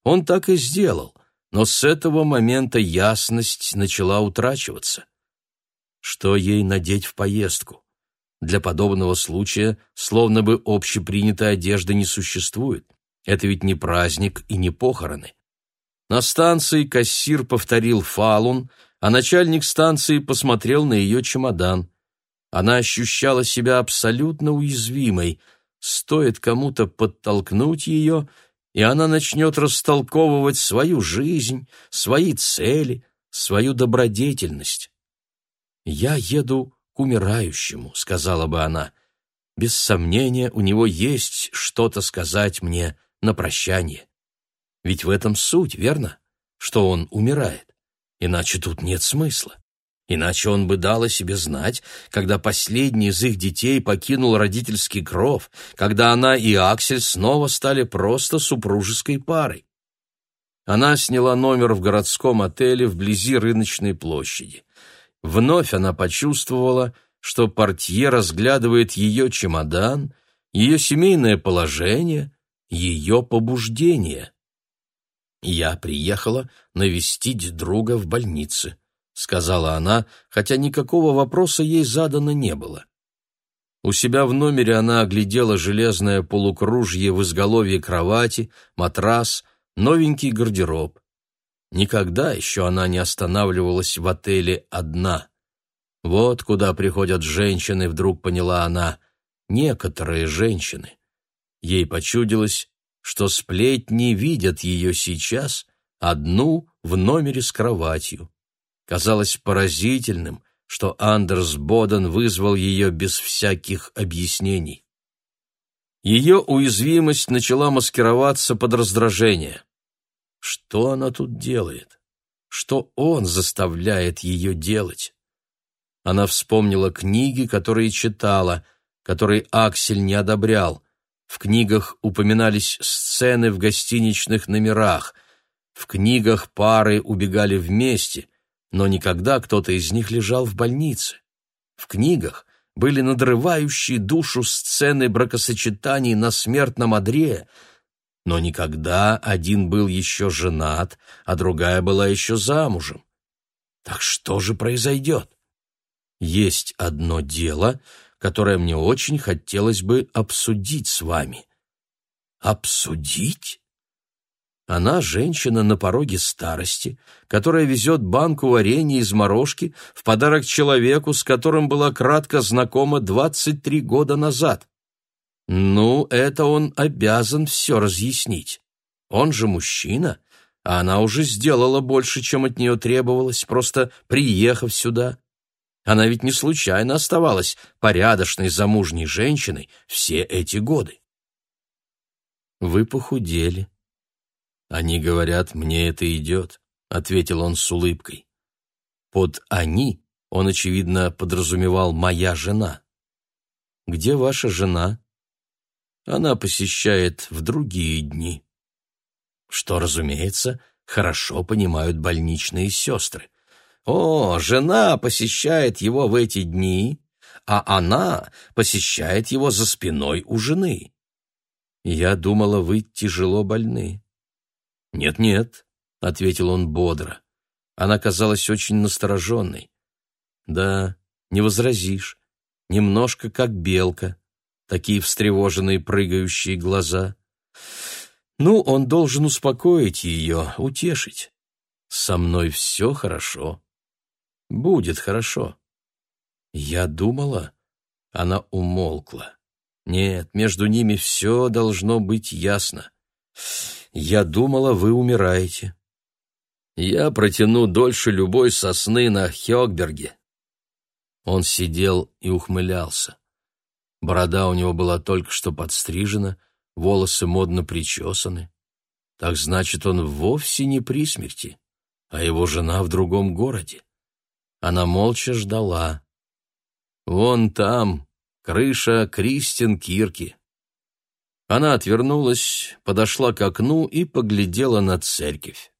Он так и сделал, но с этого момента ясность начала утрачиваться. Что ей надеть в поездку? Для подобного случая словно бы общепринятой одежды не существует. Это ведь не праздник и не похороны. На станции кассир повторил фалун, а начальник станции посмотрел на ее чемодан. Она ощущала себя абсолютно уязвимой. Стоит кому-то подтолкнуть ее, и она начнет растолковывать свою жизнь, свои цели, свою добродетельность. «Я еду к умирающему», — сказала бы она. «Без сомнения, у него есть что-то сказать мне на прощание. Ведь в этом суть, верно? Что он умирает. Иначе тут нет смысла. Иначе он бы дал о себе знать, когда последний из их детей покинул родительский кров, когда она и Аксель снова стали просто супружеской парой. Она сняла номер в городском отеле вблизи рыночной площади. Вновь она почувствовала, что портье разглядывает ее чемодан, ее семейное положение, ее побуждение. «Я приехала навестить друга в больнице», — сказала она, хотя никакого вопроса ей задано не было. У себя в номере она оглядела железное полукружье в изголовье кровати, матрас, новенький гардероб. Никогда еще она не останавливалась в отеле одна. Вот куда приходят женщины, вдруг поняла она. Некоторые женщины. Ей почудилось, что сплетни видят ее сейчас, одну в номере с кроватью. Казалось поразительным, что Андерс Боден вызвал ее без всяких объяснений. Ее уязвимость начала маскироваться под раздражение. Что она тут делает? Что он заставляет ее делать? Она вспомнила книги, которые читала, которые Аксель не одобрял. В книгах упоминались сцены в гостиничных номерах, В книгах пары убегали вместе, но никогда кто-то из них лежал в больнице. В книгах были надрывающие душу сцены бракосочетаний на смертном одре, но никогда один был еще женат, а другая была еще замужем. Так что же произойдет? Есть одно дело, которое мне очень хотелось бы обсудить с вами. Обсудить? Она женщина на пороге старости, которая везет банку варенья из морожки в подарок человеку, с которым была кратко знакома 23 года назад. Ну, это он обязан все разъяснить. Он же мужчина, а она уже сделала больше, чем от нее требовалось, просто приехав сюда. Она ведь не случайно оставалась порядочной замужней женщиной все эти годы. Вы похудели. Они говорят, мне это идет, ответил он с улыбкой. Под «они» он, очевидно, подразумевал «моя жена». Где ваша жена? Она посещает в другие дни. Что, разумеется, хорошо понимают больничные сестры. О, жена посещает его в эти дни, а она посещает его за спиной у жены. Я думала, вы тяжело больны. Нет-нет, ответил он бодро. Она казалась очень настороженной. Да, не возразишь. Немножко как белка. Такие встревоженные прыгающие глаза. Ну, он должен успокоить ее, утешить. Со мной все хорошо. Будет хорошо. Я думала, она умолкла. Нет, между ними все должно быть ясно. Я думала, вы умираете. Я протяну дольше любой сосны на Хёгберге. Он сидел и ухмылялся. Борода у него была только что подстрижена, волосы модно причесаны. Так значит, он вовсе не при смерти, а его жена в другом городе. Она молча ждала. Вон там крыша Кристин Кирки. Она отвернулась, подошла к окну и поглядела на церковь.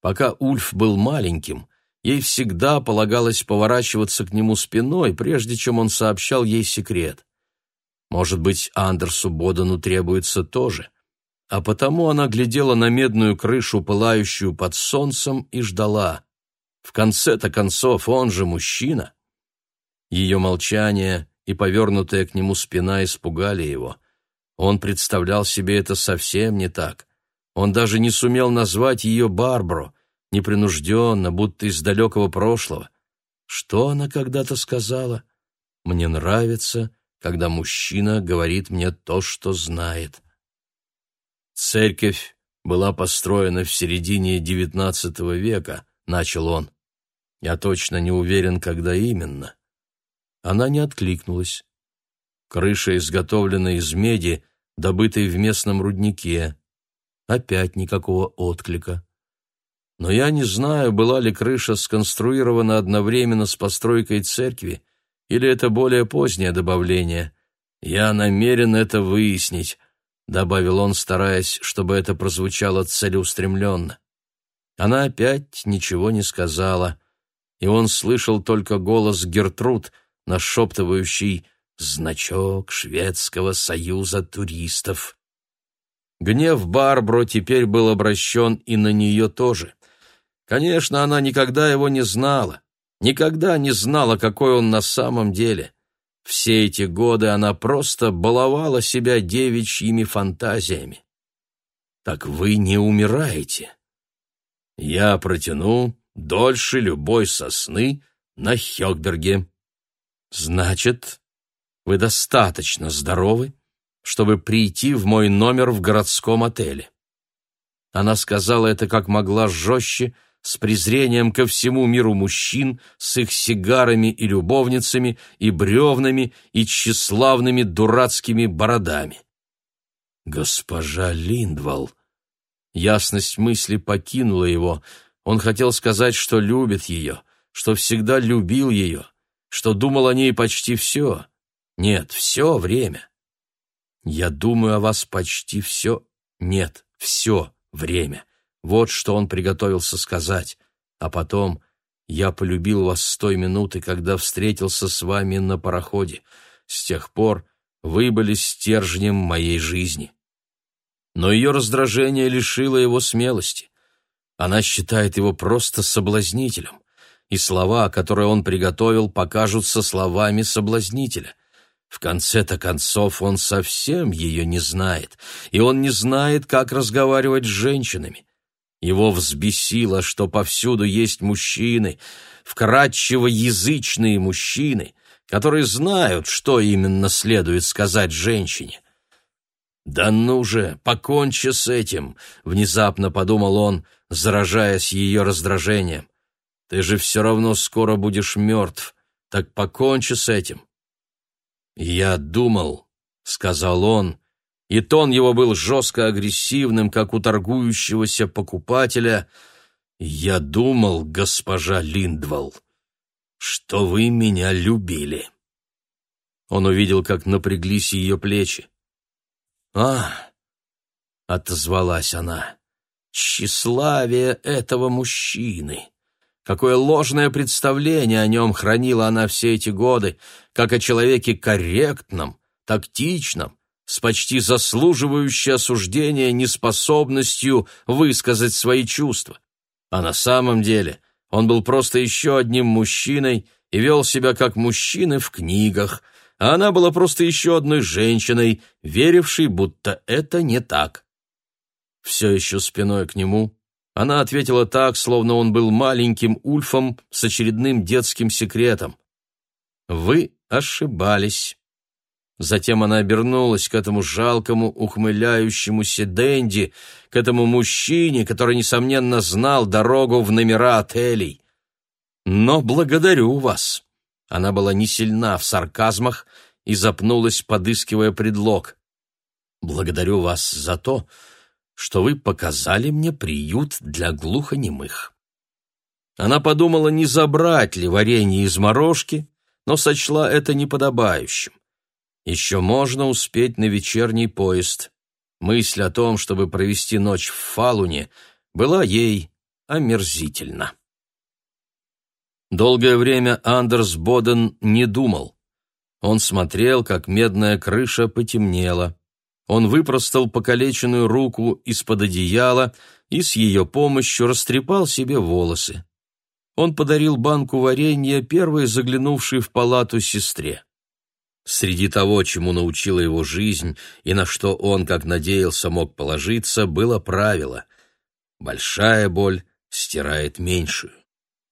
Пока Ульф был маленьким, ей всегда полагалось поворачиваться к нему спиной, прежде чем он сообщал ей секрет. Может быть, Андерсу Бодану требуется тоже. А потому она глядела на медную крышу, пылающую под солнцем, и ждала. В конце-то концов, он же мужчина. Ее молчание и повернутая к нему спина испугали его. Он представлял себе это совсем не так. Он даже не сумел назвать ее Барбару, непринужденно, будто из далекого прошлого. Что она когда-то сказала? «Мне нравится, когда мужчина говорит мне то, что знает». Церковь была построена в середине XIX века, начал он. Я точно не уверен, когда именно. Она не откликнулась. Крыша изготовлена из меди, добытой в местном руднике. Опять никакого отклика. Но я не знаю, была ли крыша сконструирована одновременно с постройкой церкви, или это более позднее добавление. Я намерен это выяснить, добавил он, стараясь, чтобы это прозвучало целеустремленно. Она опять ничего не сказала, и он слышал только голос Гертруд, нашептывающий «Значок Шведского союза туристов». Гнев Барбро теперь был обращен и на нее тоже. Конечно, она никогда его не знала, никогда не знала, какой он на самом деле. Все эти годы она просто баловала себя девичьими фантазиями. «Так вы не умираете?» «Я протяну дольше любой сосны на Хёкберге». «Значит, вы достаточно здоровы, чтобы прийти в мой номер в городском отеле». Она сказала это как могла жестче, с презрением ко всему миру мужчин, с их сигарами и любовницами, и бревнами, и тщеславными дурацкими бородами. «Госпожа Линдвал!» Ясность мысли покинула его. Он хотел сказать, что любит ее, что всегда любил ее, что думал о ней почти все. Нет, все время. Я думаю о вас почти все. Нет, все время. Вот что он приготовился сказать. А потом «Я полюбил вас с той минуты, когда встретился с вами на пароходе. С тех пор вы были стержнем моей жизни». Но ее раздражение лишило его смелости. Она считает его просто соблазнителем, и слова, которые он приготовил, покажутся словами соблазнителя. В конце-то концов он совсем ее не знает, и он не знает, как разговаривать с женщинами. Его взбесило, что повсюду есть мужчины, вкрадчиво язычные мужчины, которые знают, что именно следует сказать женщине. «Да ну же, покончи с этим!» — внезапно подумал он, заражаясь ее раздражением. «Ты же все равно скоро будешь мертв, так покончи с этим!» «Я думал», — сказал он, и тон его был жестко агрессивным, как у торгующегося покупателя. «Я думал, госпожа Линдвал, что вы меня любили». Он увидел, как напряглись ее плечи. «А!» — отозвалась она. «Тщеславие этого мужчины!» Какое ложное представление о нем хранила она все эти годы, как о человеке корректном, тактичном, с почти заслуживающей осуждения неспособностью высказать свои чувства. А на самом деле он был просто еще одним мужчиной и вел себя как мужчины в книгах, а она была просто еще одной женщиной, верившей, будто это не так. Все еще спиной к нему она ответила так, словно он был маленьким Ульфом с очередным детским секретом. «Вы ошибались». Затем она обернулась к этому жалкому, ухмыляющемуся Дэнди, к этому мужчине, который, несомненно, знал дорогу в номера отелей. «Но благодарю вас». Она была не сильна в сарказмах и запнулась, подыскивая предлог. «Благодарю вас за то, что вы показали мне приют для глухонемых». Она подумала, не забрать ли варенье из морожки, но сочла это неподобающим. Еще можно успеть на вечерний поезд. Мысль о том, чтобы провести ночь в Фалуне, была ей омерзительна. Долгое время Андерс Боден не думал. Он смотрел, как медная крыша потемнела. Он выпростал покалеченную руку из-под одеяла и с ее помощью растрепал себе волосы. Он подарил банку варенья первой заглянувшей в палату сестре. Среди того, чему научила его жизнь и на что он, как надеялся, мог положиться, было правило «большая боль стирает меньшую».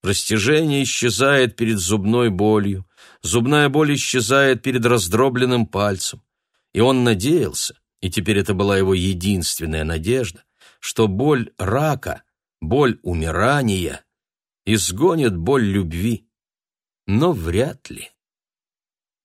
Растяжение исчезает перед зубной болью, зубная боль исчезает перед раздробленным пальцем. И он надеялся, и теперь это была его единственная надежда, что боль рака, боль умирания изгонит боль любви. Но вряд ли.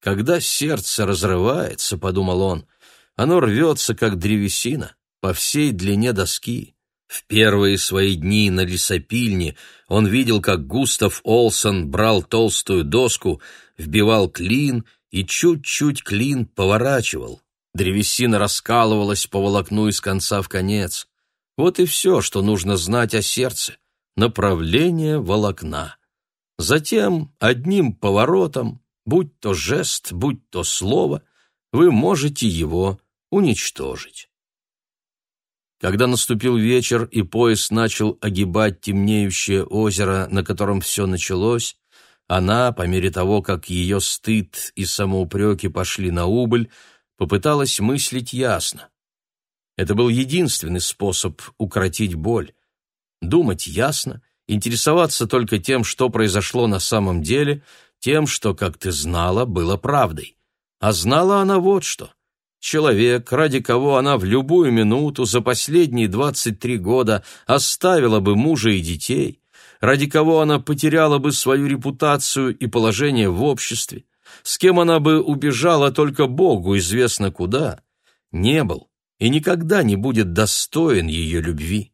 Когда сердце разрывается, подумал он, оно рвется, как древесина, по всей длине доски. В первые свои дни на лесопильне он видел, как Густав Олсон брал толстую доску, вбивал клин и чуть-чуть клин поворачивал. Древесина раскалывалась по волокну из конца в конец. Вот и все, что нужно знать о сердце. Направление волокна. Затем одним поворотом будь то жест, будь то слово, вы можете его уничтожить. Когда наступил вечер и поезд начал огибать темнеющее озеро, на котором все началось, она, по мере того, как ее стыд и самоупреки пошли на убыль, попыталась мыслить ясно. Это был единственный способ укротить боль. Думать ясно, интересоваться только тем, что произошло на самом деле — тем, что, как ты знала, было правдой. А знала она вот что. Человек, ради кого она в любую минуту за последние 23 года оставила бы мужа и детей, ради кого она потеряла бы свою репутацию и положение в обществе, с кем она бы убежала только Богу известно куда, не был и никогда не будет достоин ее любви.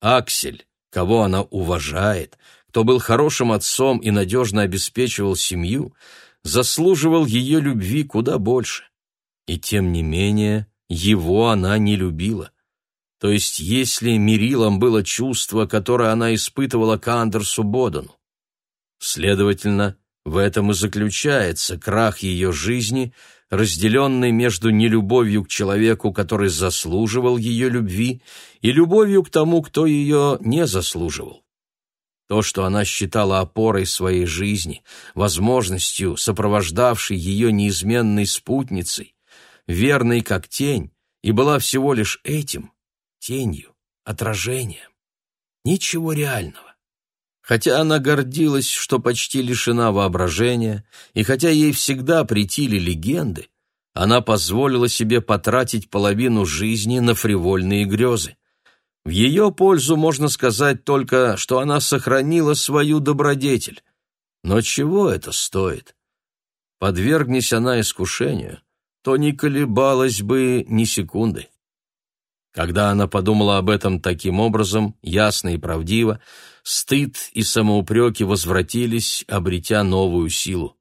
Аксель, кого она уважает, кто был хорошим отцом и надежно обеспечивал семью, заслуживал ее любви куда больше. И тем не менее, его она не любила. То есть если мерилом было чувство, которое она испытывала к Андерсу Бодану. Следовательно, в этом и заключается крах ее жизни, разделенный между нелюбовью к человеку, который заслуживал ее любви, и любовью к тому, кто ее не заслуживал. То, что она считала опорой своей жизни, возможностью, сопровождавшей ее неизменной спутницей, верной как тень, и была всего лишь этим, тенью, отражением. Ничего реального. Хотя она гордилась, что почти лишена воображения, и хотя ей всегда претили легенды, она позволила себе потратить половину жизни на фривольные грезы. В ее пользу можно сказать только, что она сохранила свою добродетель. Но чего это стоит? Подвергнись она искушению, то не колебалась бы ни секунды. Когда она подумала об этом таким образом, ясно и правдиво, стыд и самоупреки возвратились, обретя новую силу.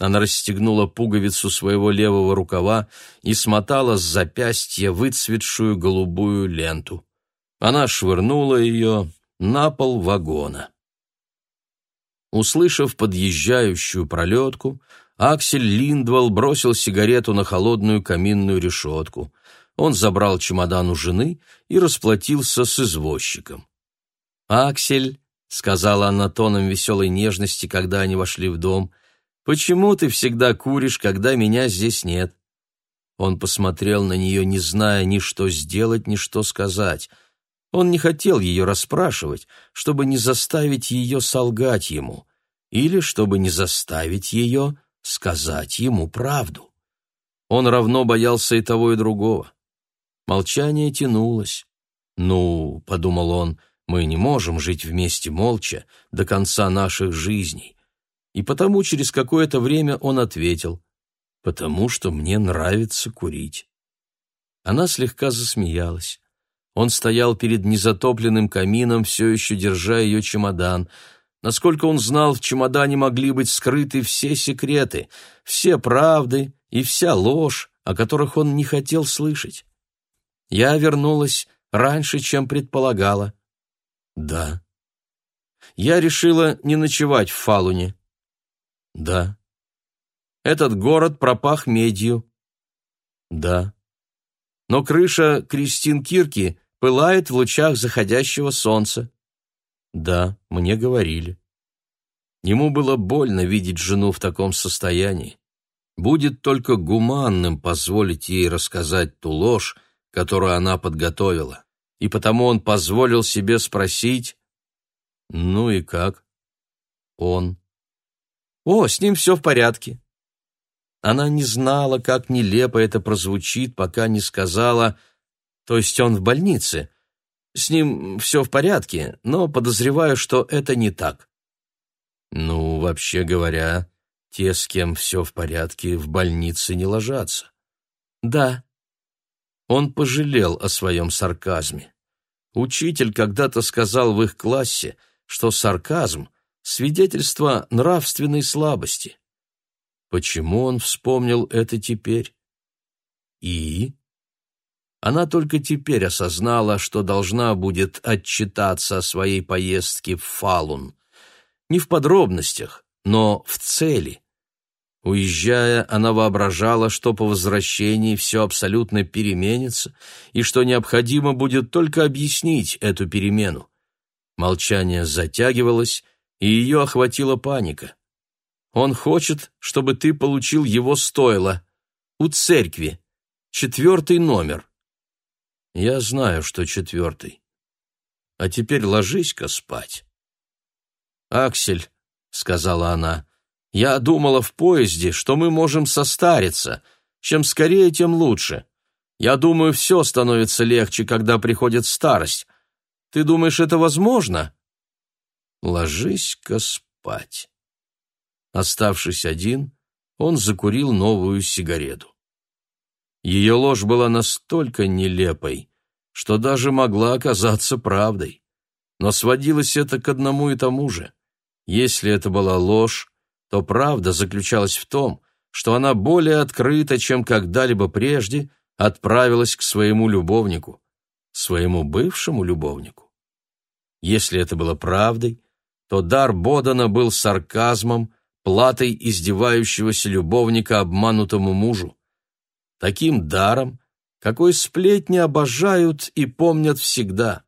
Она расстегнула пуговицу своего левого рукава и смотала с запястья выцветшую голубую ленту. Она швырнула ее на пол вагона. Услышав подъезжающую пролетку, Аксель Линдвал бросил сигарету на холодную каминную решетку. Он забрал чемодан у жены и расплатился с извозчиком. «Аксель», — сказала она тоном веселой нежности, когда они вошли в дом, — «почему ты всегда куришь, когда меня здесь нет?» Он посмотрел на нее, не зная ни что сделать, ни что сказать — он не хотел ее расспрашивать, чтобы не заставить ее солгать ему, или чтобы не заставить ее сказать ему правду. Он равно боялся и того, и другого. Молчание тянулось. «Ну, — подумал он, — мы не можем жить вместе молча до конца наших жизней». И потому через какое-то время он ответил, «Потому что мне нравится курить». Она слегка засмеялась. Он стоял перед незатопленным камином, все еще держа ее чемодан. Насколько он знал, в чемодане могли быть скрыты все секреты, все правды и вся ложь, о которых он не хотел слышать. Я вернулась раньше, чем предполагала. Да. Я решила не ночевать в Фалуне. Да. Этот город пропах медью. Да но крыша Кристин-Кирки пылает в лучах заходящего солнца. Да, мне говорили. Ему было больно видеть жену в таком состоянии. Будет только гуманным позволить ей рассказать ту ложь, которую она подготовила. И потому он позволил себе спросить, «Ну и как?» Он. «О, с ним все в порядке. Она не знала, как нелепо это прозвучит, пока не сказала, то есть он в больнице. С ним все в порядке, но подозреваю, что это не так. Ну, вообще говоря, те, с кем все в порядке, в больнице не ложатся. Да. Он пожалел о своем сарказме. Учитель когда-то сказал в их классе, что сарказм — свидетельство нравственной слабости. Почему он вспомнил это теперь? И? Она только теперь осознала, что должна будет отчитаться о своей поездке в Фалун. Не в подробностях, но в цели. Уезжая, она воображала, что по возвращении все абсолютно переменится и что необходимо будет только объяснить эту перемену. Молчание затягивалось, и ее охватила паника. Он хочет, чтобы ты получил его стойло. У церкви. Четвертый номер. Я знаю, что четвертый. А теперь ложись-ка спать. Аксель, — сказала она, — я думала в поезде, что мы можем состариться. Чем скорее, тем лучше. Я думаю, все становится легче, когда приходит старость. Ты думаешь, это возможно? Ложись-ка спать. Оставшись один, он закурил новую сигарету. Ее ложь была настолько нелепой, что даже могла оказаться правдой. Но сводилось это к одному и тому же. Если это была ложь, то правда заключалась в том, что она более открыто, чем когда-либо прежде, отправилась к своему любовнику. своему бывшему любовнику. Если это было правдой, то дар Бодана был сарказмом, платой издевающегося любовника обманутому мужу. Таким даром, какой сплетни обожают и помнят всегда.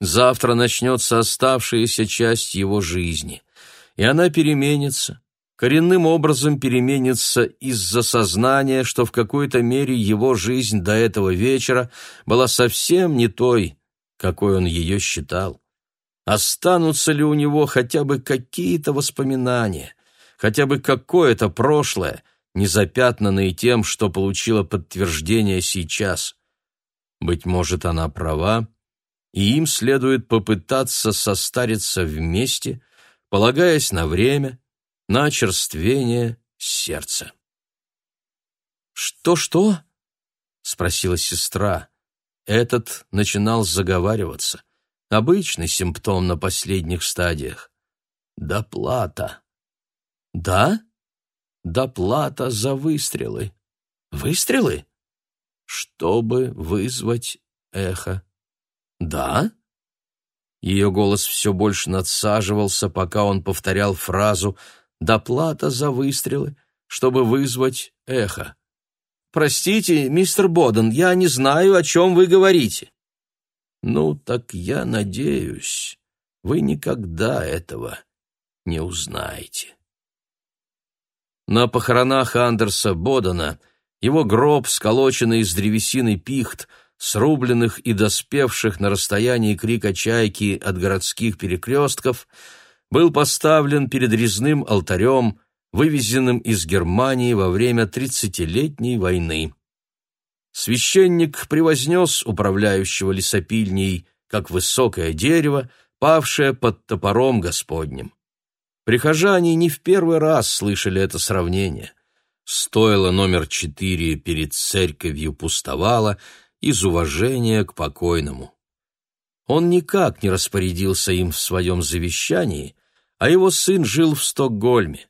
Завтра начнется оставшаяся часть его жизни, и она переменится, коренным образом переменится из-за сознания, что в какой-то мере его жизнь до этого вечера была совсем не той, какой он ее считал. Останутся ли у него хотя бы какие-то воспоминания, хотя бы какое-то прошлое, не запятнанное тем, что получило подтверждение сейчас? Быть может, она права, и им следует попытаться состариться вместе, полагаясь на время, на очерствение сердца. «Что-что?» — спросила сестра. Этот начинал заговариваться. Обычный симптом на последних стадиях. Доплата. Да? Доплата за выстрелы. Выстрелы? Чтобы вызвать эхо. «Да?» Ее голос все больше надсаживался, пока он повторял фразу «доплата за выстрелы», чтобы вызвать эхо. «Простите, мистер Боден, я не знаю, о чем вы говорите». «Ну, так я надеюсь, вы никогда этого не узнаете». На похоронах Андерса Бодена его гроб, сколоченный из древесины пихт, срубленных и доспевших на расстоянии крика чайки от городских перекрестков, был поставлен перед резным алтарем, вывезенным из Германии во время тридцатилетней войны. Священник превознес управляющего лесопильней, как высокое дерево, павшее под топором Господним. Прихожане не в первый раз слышали это сравнение. Стоило номер четыре перед церковью пустовало, из уважения к покойному. Он никак не распорядился им в своем завещании, а его сын жил в Стокгольме.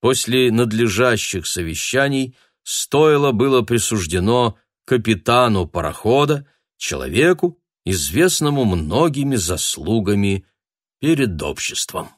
После надлежащих совещаний стоило было присуждено капитану парохода, человеку, известному многими заслугами перед обществом.